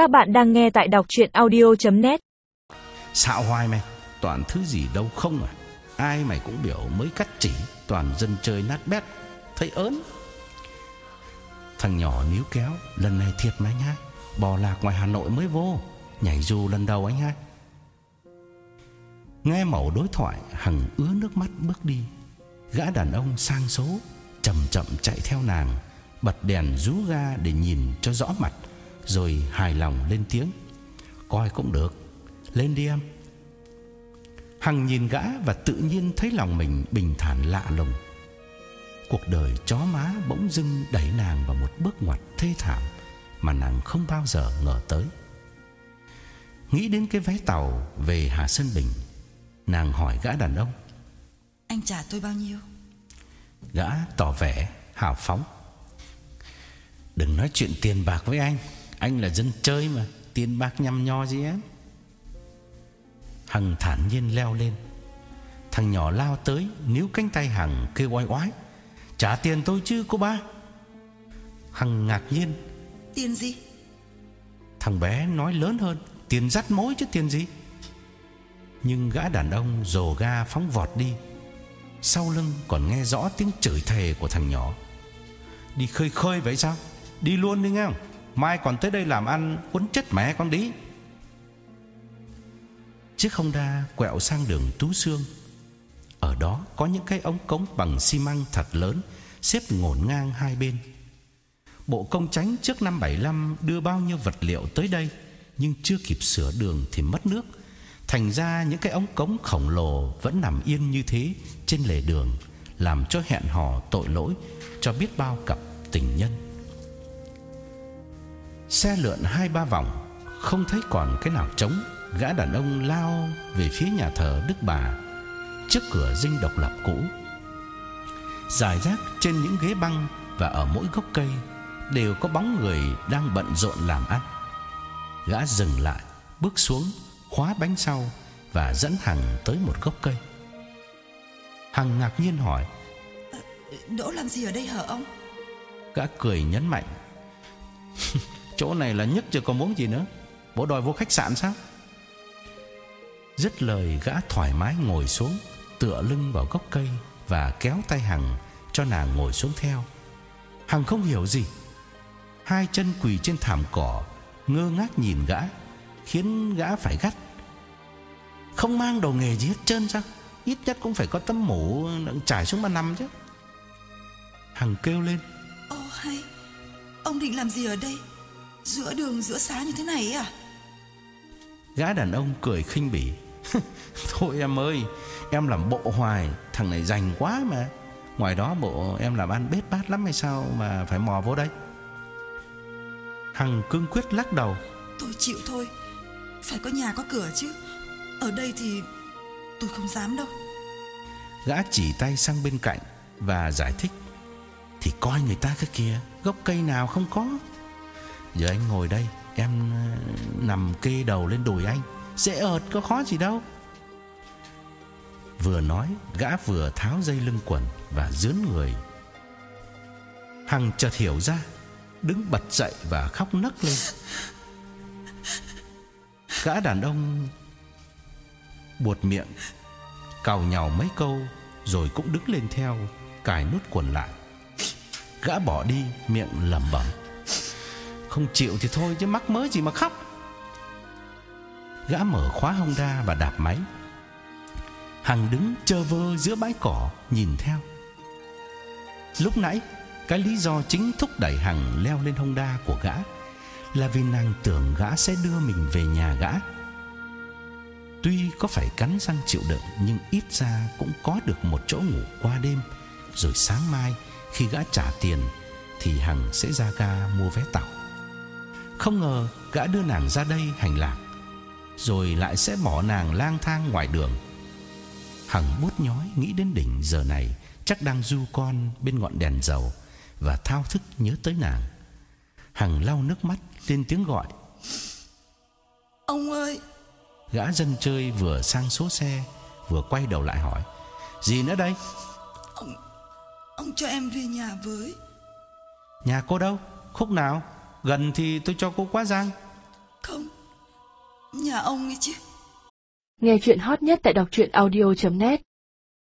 Các bạn đang nghe tại đọc chuyện audio.net Xạo hoài mày, Toàn thứ gì đâu không à? Ai mày cũng biểu mới cắt chỉ, Toàn dân chơi nát bét. Thấy ớn. Thằng nhỏ níu kéo, Lần này thiệt mà anh hai Bò lạc ngoài Hà Nội mới vô, Nhảy dù lần đầu anh hai Nghe mẫu đối thoại, Hằng ứa nước mắt bước đi. Gã đàn ông sang số, Chậm chậm chạy theo nàng, Bật đèn rú ga để nhìn cho rõ mặt. Rồi hài lòng lên tiếng. Coi cũng được. Lên đi em. Hằng nhìn gã và tự nhiên thấy lòng mình bình thản lạ lùng. Cuộc đời chó má bỗng dưng đẩy nàng vào một bước ngoặt thê thảm Mà nàng không bao giờ ngờ tới. Nghĩ đến cái vé tàu về Hà Sơn Bình Nàng hỏi gã đàn ông. Anh trả tôi bao nhiêu? Gã tỏ vẻ hào phóng. Đừng nói chuyện tiền bạc với anh Anh là dân chơi mà Tiền bạc nhằm nho gì em Hằng thản nhiên leo lên. Thằng nhỏ lao tới Níu cánh tay Hằng kêu oai oái Trả tiền tôi chứ cô ba. Hằng ngạc nhiên Tiền gì? Thằng bé nói lớn hơn Tiền dắt mối chứ tiền gì? Nhưng gã đàn ông rồ ga phóng vọt đi. Sau lưng còn nghe rõ tiếng chửi thề của thằng nhỏ. Đi khơi khơi vậy sao? Đi luôn đi nghe không Mai còn tới đây làm ăn Quấn chết mẹ con đi. Chiếc Honda quẹo sang đường Tú Sương. Ở đó có những cái ống cống bằng xi măng thật lớn, Xếp ngổn ngang hai bên. Bộ công tránh trước năm 75 đưa bao nhiêu vật liệu tới đây, Nhưng chưa kịp sửa đường thì mất nước. Thành ra những cái ống cống khổng lồ vẫn nằm yên như thế trên lề đường, Làm cho hẹn hò tội lỗi cho biết bao cặp tình nhân. Xe lượn hai ba vòng Không thấy còn cái nào trống. Gã đàn ông lao về phía nhà thờ Đức Bà Trước cửa dinh độc lập cũ. Dài rác trên những ghế băng Và ở mỗi gốc cây Đều có bóng người đang bận rộn làm ăn. Gã dừng lại Bước xuống Khóa bánh sau Và dẫn Hằng tới một gốc cây. Hằng ngạc nhiên hỏi Đỗ làm gì ở đây hả ông? Gã cười nhấn mạnh Chỗ này là nhất chứ còn muốn gì nữa. Bố đòi vô khách sạn sao? Dứt lời, gã thoải mái ngồi xuống, Tựa lưng vào gốc cây Và kéo tay Hằng Cho nàng ngồi xuống theo. Hằng không hiểu gì. Hai chân quỳ trên thảm cỏ, Ngơ ngác nhìn gã, Khiến gã phải gắt. Không mang đồ nghề gì hết trơn sao? Ít nhất cũng phải có tấm mũ Trải xuống mà nằm chứ. Hằng kêu lên. Ô, hay. Ông định làm gì ở đây? Giữa đường giữa xá như thế này à? Gã đàn ông cười khinh bỉ. Thôi em ơi Em làm bộ hoài Thằng này rành quá mà. Ngoài đó bộ em làm ăn bết bát lắm hay sao Mà phải mò vô đây? Hằng cương quyết lắc đầu. Tôi chịu thôi Phải có nhà có cửa chứ. Ở đây thì tôi không dám đâu. Gã chỉ tay sang bên cạnh Và giải thích. Thì coi người ta cái kìa Gốc cây nào không có Giờ anh ngồi đây Em ờ, nằm kê đầu lên đùi anh. Dễ ợt có khó gì đâu. Vừa nói Gã vừa tháo dây lưng quần Và dướn người. Hằng chợt hiểu ra Đứng bật dậy và khóc nấc lên. Gã đàn ông Buột miệng Cào nhào mấy câu Rồi cũng đứng lên theo Cài nút quần lại. Gã bỏ đi miệng lẩm bẩm không chịu thì thôi, chứ mắc mớ gì mà khóc. Gã mở khóa Honda và đạp máy. Hằng đứng chơ vơ giữa bãi cỏ, Nhìn theo. Lúc nãy, Cái lý do chính thúc đẩy Hằng leo lên Honda của gã Là vì nàng tưởng gã sẽ đưa mình về nhà gã. Tuy có phải cắn răng chịu đựng, Nhưng ít ra cũng có được một chỗ ngủ qua đêm. Rồi sáng mai, Khi gã trả tiền, Thì Hằng sẽ ra ga mua vé tàu. Không ngờ gã đưa nàng ra đây hành lạc Rồi lại sẽ bỏ nàng lang thang ngoài đường. Hằng bút nhói nghĩ đến đỉnh giờ này Chắc đang du con bên ngọn đèn dầu Và thao thức nhớ tới nàng. Hằng lau nước mắt lên tiếng gọi. Ông ơi! Gã dân chơi vừa sang số xe Vừa quay đầu lại hỏi. Gì nữa đây? Ông Ông cho em về nhà với. Nhà cô đâu? Khúc nào Gần thì tôi cho cô quá giang Không, nhà ông ấy chứ. Nghe chuyện hot nhất tại đọc truyện audio.net